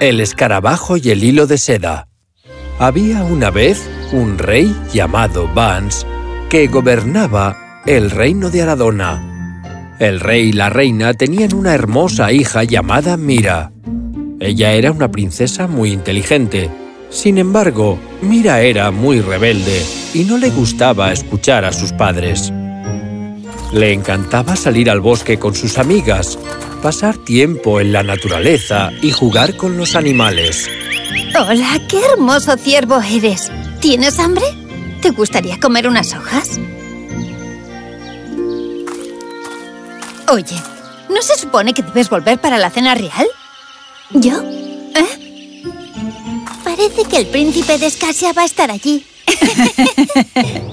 El escarabajo y el hilo de seda. Había una vez un rey llamado Vance que gobernaba el reino de Aradona. El rey y la reina tenían una hermosa hija llamada Mira. Ella era una princesa muy inteligente. Sin embargo, Mira era muy rebelde y no le gustaba escuchar a sus padres. Le encantaba salir al bosque con sus amigas, pasar tiempo en la naturaleza y jugar con los animales. Hola, qué hermoso ciervo eres. ¿Tienes hambre? ¿Te gustaría comer unas hojas? Oye, ¿no se supone que debes volver para la cena real? ¿Yo? ¿Eh? Parece que el príncipe de Escasia va a estar allí.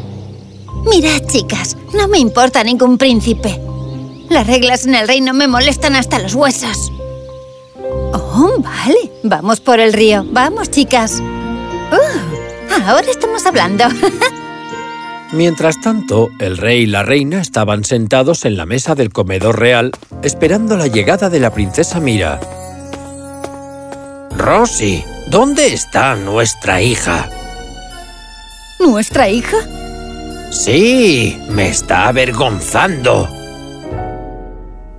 Mirad, chicas, no me importa ningún príncipe. Las reglas en el reino me molestan hasta los huesos. Oh, vale. Vamos por el río. Vamos, chicas. Uh, ahora estamos hablando. Mientras tanto, el rey y la reina estaban sentados en la mesa del comedor real, esperando la llegada de la princesa Mira. Rosy, ¿dónde está nuestra hija? ¿Nuestra hija? Sí, me está avergonzando.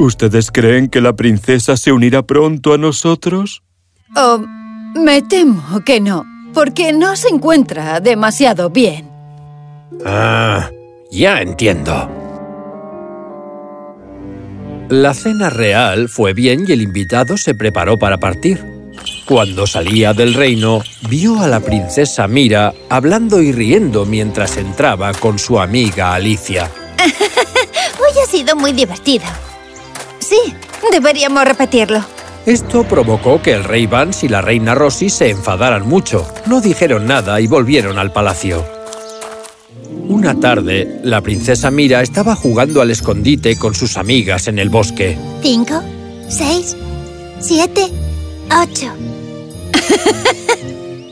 ¿Ustedes creen que la princesa se unirá pronto a nosotros? Oh, me temo que no, porque no se encuentra demasiado bien. Ah, ya entiendo. La cena real fue bien y el invitado se preparó para partir. Cuando salía del reino, vio a la princesa Mira hablando y riendo mientras entraba con su amiga Alicia. Hoy ha sido muy divertido. Sí, deberíamos repetirlo. Esto provocó que el rey Vance y la reina Rosy se enfadaran mucho. No dijeron nada y volvieron al palacio. Una tarde, la princesa Mira estaba jugando al escondite con sus amigas en el bosque. Cinco, seis, siete, ocho.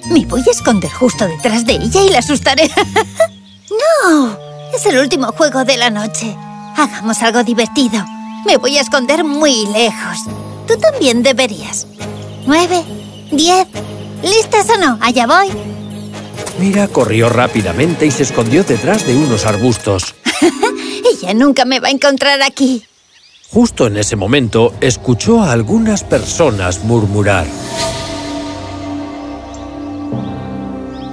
Me voy a esconder justo detrás de ella y la asustaré. ¡No! Es el último juego de la noche. Hagamos algo divertido. Me voy a esconder muy lejos. Tú también deberías. Nueve, diez... ¿Listas o no? Allá voy. Mira corrió rápidamente y se escondió detrás de unos arbustos. ella nunca me va a encontrar aquí. Justo en ese momento, escuchó a algunas personas murmurar.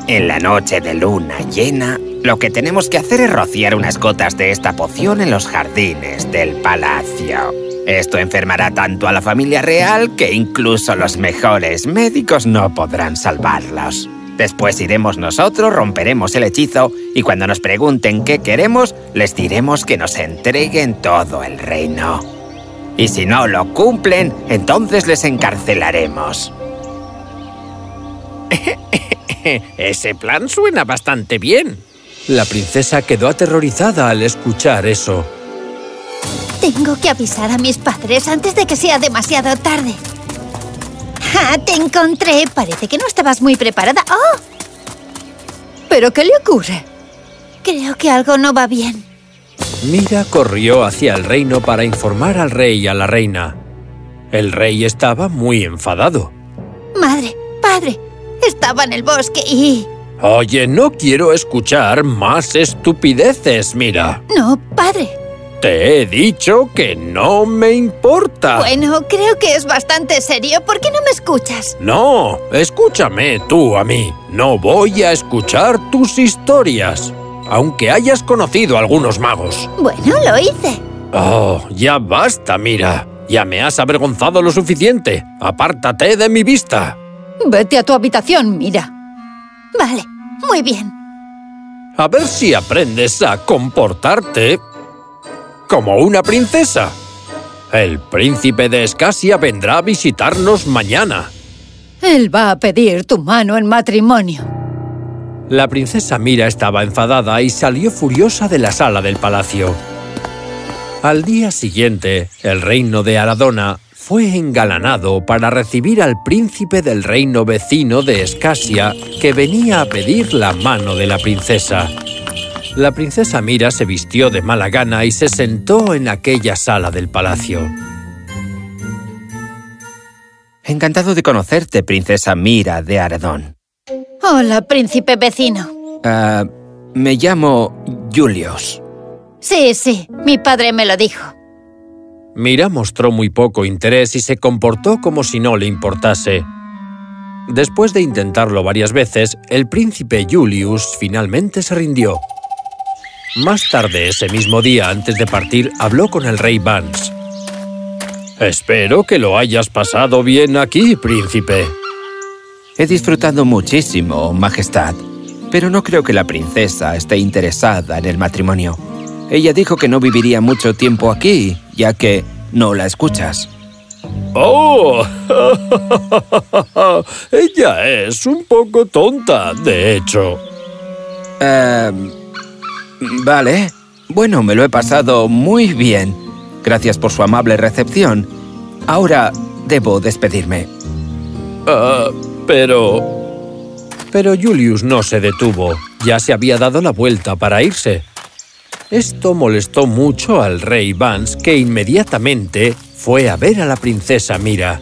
En la noche de luna llena, lo que tenemos que hacer es rociar unas gotas de esta poción en los jardines del palacio. Esto enfermará tanto a la familia real que incluso los mejores médicos no podrán salvarlos. Después iremos nosotros, romperemos el hechizo y cuando nos pregunten qué queremos, les diremos que nos entreguen todo el reino. Y si no lo cumplen, entonces les encarcelaremos. Ese plan suena bastante bien. La princesa quedó aterrorizada al escuchar eso. Tengo que avisar a mis padres antes de que sea demasiado tarde. ¡Ah, te encontré! Parece que no estabas muy preparada. ¡Oh! ¿Pero qué le ocurre? Creo que algo no va bien. Mira corrió hacia el reino para informar al rey y a la reina. El rey estaba muy enfadado. Madre, padre, estaba en el bosque y... Oye, no quiero escuchar más estupideces, mira. No, padre. Te he dicho que no me importa. Bueno, creo que es bastante serio. ¿Por qué no me escuchas? No, escúchame tú a mí. No voy a escuchar tus historias, aunque hayas conocido a algunos magos. Bueno, lo hice. Oh, ya basta, mira. Ya me has avergonzado lo suficiente. Apártate de mi vista. Vete a tu habitación, mira. Vale, muy bien. A ver si aprendes a comportarte como una princesa. El príncipe de Escasia vendrá a visitarnos mañana. Él va a pedir tu mano en matrimonio. La princesa Mira estaba enfadada y salió furiosa de la sala del palacio. Al día siguiente, el reino de Aradona fue engalanado para recibir al príncipe del reino vecino de Escasia que venía a pedir la mano de la princesa. La princesa Mira se vistió de mala gana y se sentó en aquella sala del palacio. Encantado de conocerte, princesa Mira de Aradón. Hola, príncipe vecino. Ah, me llamo Julius. Sí, sí, mi padre me lo dijo. Mira mostró muy poco interés y se comportó como si no le importase. Después de intentarlo varias veces, el príncipe Julius finalmente se rindió. Más tarde ese mismo día, antes de partir, habló con el rey Vance. Espero que lo hayas pasado bien aquí, príncipe. He disfrutado muchísimo, Majestad, pero no creo que la princesa esté interesada en el matrimonio. Ella dijo que no viviría mucho tiempo aquí, ya que no la escuchas. ¡Oh! Ella es un poco tonta, de hecho. Em, vale. Bueno, me lo he pasado muy bien. Gracias por su amable recepción. Ahora debo despedirme. Ah, pero... Pero Julius no se detuvo. Ya se había dado la vuelta para irse. Esto molestó mucho al rey Vance, que inmediatamente fue a ver a la princesa Mira.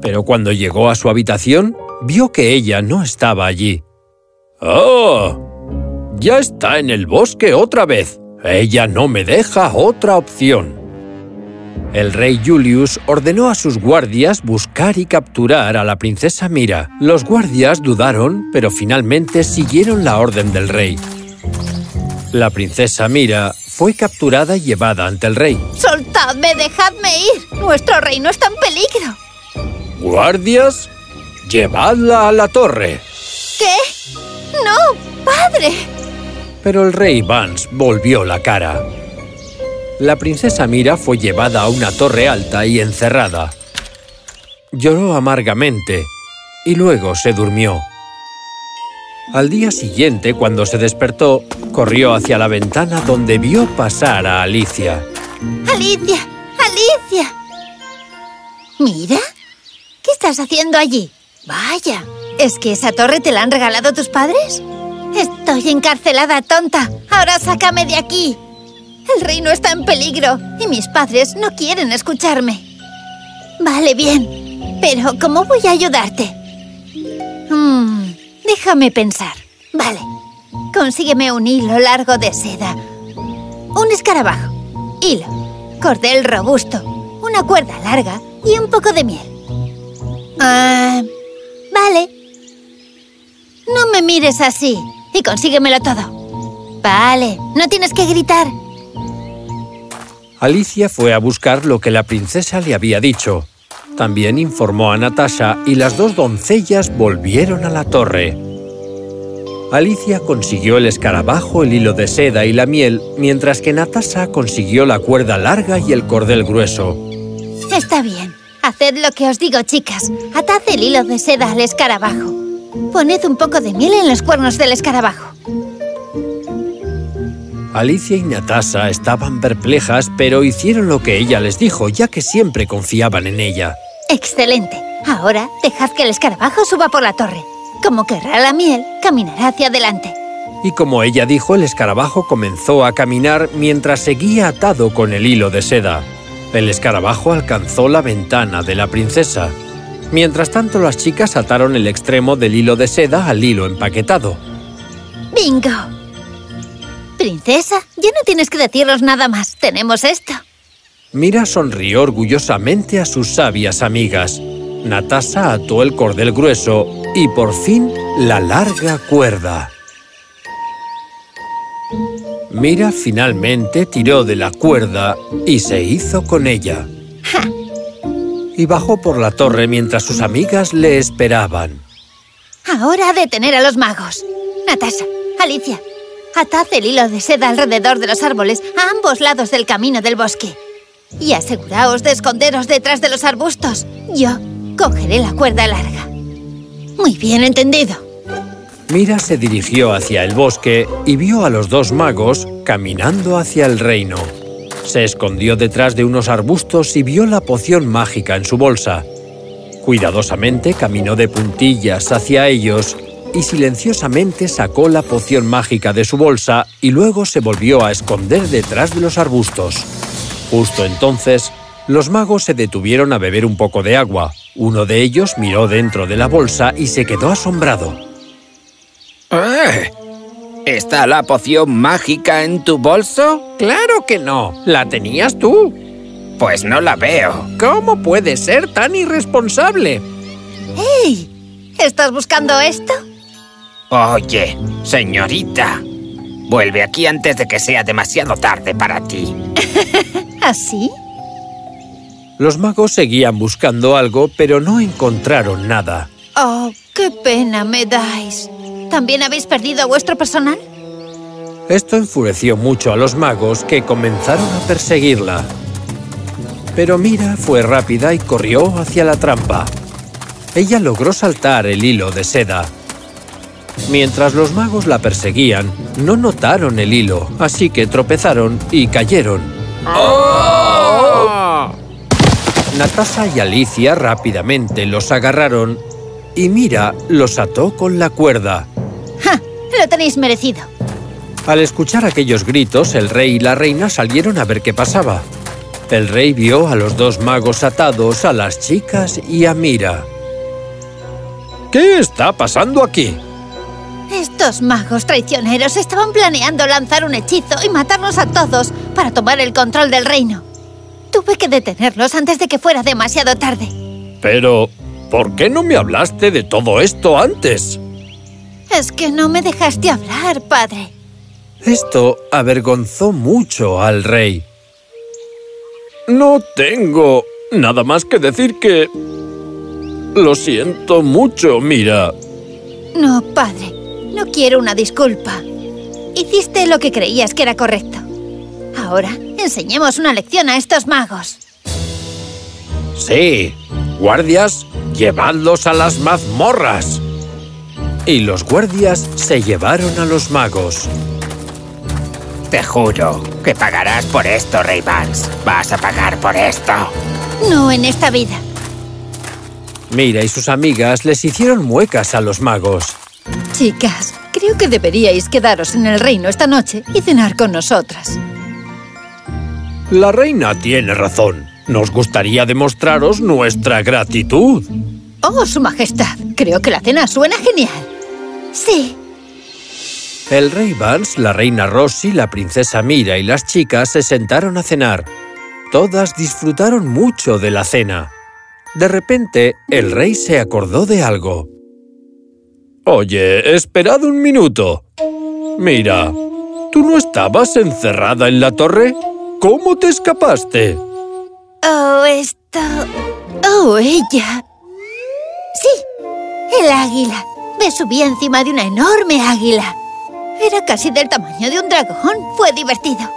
Pero cuando llegó a su habitación, vio que ella no estaba allí. ¡Oh! Ya está en el bosque otra vez. Ella no me deja otra opción. El rey Julius ordenó a sus guardias buscar y capturar a la princesa Mira. Los guardias dudaron, pero finalmente siguieron la orden del rey. La princesa Mira fue capturada y llevada ante el rey. ¡Soltadme! ¡Dejadme ir! ¡Nuestro reino está en peligro! ¡Guardias! ¡Llevadla a la torre! ¿Qué? ¡No! ¡Padre! Pero el rey Vance volvió la cara. La princesa Mira fue llevada a una torre alta y encerrada. Lloró amargamente y luego se durmió. Al día siguiente, cuando se despertó, corrió hacia la ventana donde vio pasar a Alicia. ¡Alicia! ¡Alicia! ¿Mira? ¿Qué estás haciendo allí? Vaya, ¿es que esa torre te la han regalado tus padres? Estoy encarcelada, tonta. Ahora sácame de aquí. El reino está en peligro y mis padres no quieren escucharme. Vale, bien. Pero ¿cómo voy a ayudarte? Hmm, déjame pensar. Vale. Consígueme un hilo largo de seda. Un escarabajo. Hilo. Cordel robusto. Una cuerda larga y un poco de miel. Ah, vale. No me mires así y consíguemelo todo. Vale, no tienes que gritar. Alicia fue a buscar lo que la princesa le había dicho. También informó a Natasha y las dos doncellas volvieron a la torre. Alicia consiguió el escarabajo, el hilo de seda y la miel, mientras que Natasha consiguió la cuerda larga y el cordel grueso. Está bien. Haced lo que os digo, chicas. Atad el hilo de seda al escarabajo. Poned un poco de miel en los cuernos del escarabajo. Alicia y Natasha estaban perplejas, pero hicieron lo que ella les dijo, ya que siempre confiaban en ella. ¡Excelente! Ahora dejad que el escarabajo suba por la torre. Como querrá la miel, caminará hacia adelante. Y como ella dijo, el escarabajo comenzó a caminar mientras seguía atado con el hilo de seda. El escarabajo alcanzó la ventana de la princesa. Mientras tanto, las chicas ataron el extremo del hilo de seda al hilo empaquetado. ¡Bingo! Princesa, ya no tienes que decirnos nada más. Tenemos esto. Mira sonrió orgullosamente a sus sabias amigas. Natasha ató el cordel grueso y por fin la larga cuerda. Mira finalmente tiró de la cuerda y se hizo con ella. ¡Ja! Y bajó por la torre mientras sus amigas le esperaban. Ahora a detener a los magos. Natasha, Alicia, atad el hilo de seda alrededor de los árboles a ambos lados del camino del bosque. Y aseguraos de esconderos detrás de los arbustos. Yo cogeré la cuerda larga. Muy bien entendido. Mira se dirigió hacia el bosque y vio a los dos magos caminando hacia el reino. Se escondió detrás de unos arbustos y vio la poción mágica en su bolsa. Cuidadosamente caminó de puntillas hacia ellos y silenciosamente sacó la poción mágica de su bolsa y luego se volvió a esconder detrás de los arbustos. Justo entonces, Los magos se detuvieron a beber un poco de agua. Uno de ellos miró dentro de la bolsa y se quedó asombrado. ¡Eh! ¿Está la poción mágica en tu bolso? ¡Claro que no! ¿La tenías tú? Pues no la veo. ¿Cómo puede ser tan irresponsable? ¡Hey! ¿Estás buscando esto? Oye, señorita, vuelve aquí antes de que sea demasiado tarde para ti. ¿Así? Los magos seguían buscando algo, pero no encontraron nada. Oh, qué pena me dais. ¿También habéis perdido a vuestro personal? Esto enfureció mucho a los magos, que comenzaron a perseguirla. Pero Mira fue rápida y corrió hacia la trampa. Ella logró saltar el hilo de seda. Mientras los magos la perseguían, no notaron el hilo, así que tropezaron y cayeron. Natasha y Alicia rápidamente los agarraron y Mira los ató con la cuerda. ¡Ja! Lo tenéis merecido. Al escuchar aquellos gritos, el rey y la reina salieron a ver qué pasaba. El rey vio a los dos magos atados, a las chicas y a Mira. ¿Qué está pasando aquí? Estos magos traicioneros estaban planeando lanzar un hechizo y matarnos a todos para tomar el control del reino. Tuve que detenerlos antes de que fuera demasiado tarde. Pero, ¿por qué no me hablaste de todo esto antes? Es que no me dejaste hablar, padre. Esto avergonzó mucho al rey. No tengo nada más que decir que... Lo siento mucho, mira. No, padre. No quiero una disculpa. Hiciste lo que creías que era correcto. Ahora, enseñemos una lección a estos magos. Sí. Guardias, llevadlos a las mazmorras. Y los guardias se llevaron a los magos. Te juro que pagarás por esto, Rey Vance. Vas a pagar por esto. No en esta vida. Mira y sus amigas les hicieron muecas a los magos. Chicas, creo que deberíais quedaros en el reino esta noche y cenar con nosotras. La reina tiene razón. Nos gustaría demostraros nuestra gratitud. ¡Oh, su majestad! Creo que la cena suena genial. Sí. El rey Vance, la reina Rossi, la princesa Mira y las chicas se sentaron a cenar. Todas disfrutaron mucho de la cena. De repente, el rey se acordó de algo. Oye, esperad un minuto. Mira, ¿tú no estabas encerrada en la torre? ¿Cómo te escapaste? Oh, esto... Oh, ella. Sí, el águila. Me subí encima de una enorme águila. Era casi del tamaño de un dragón. Fue divertido.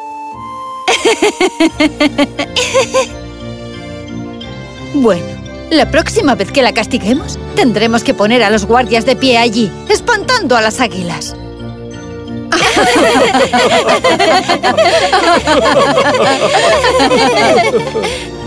Bueno, la próxima vez que la castiguemos, tendremos que poner a los guardias de pie allí, espantando a las águilas.